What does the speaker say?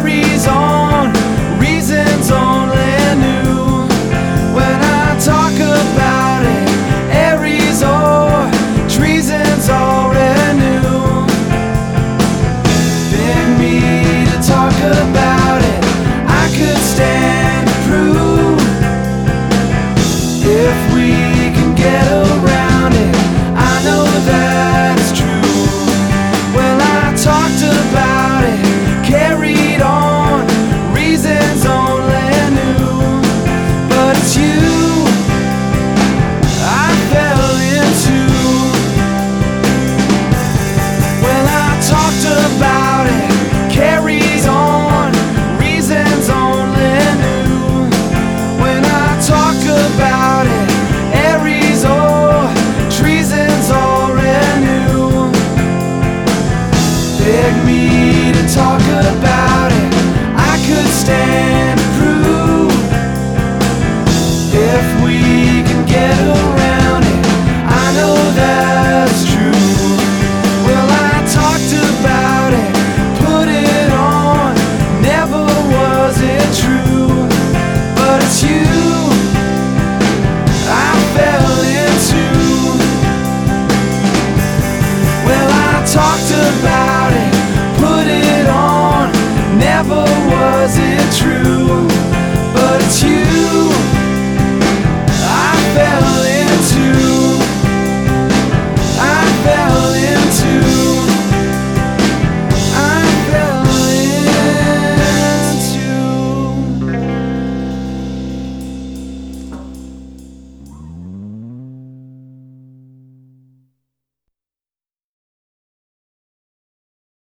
carries on, reasons only new. When I talk about it, Aries or treason's already new. Beg me to talk about it, I could stand. talked about it, put it on. Never was it true.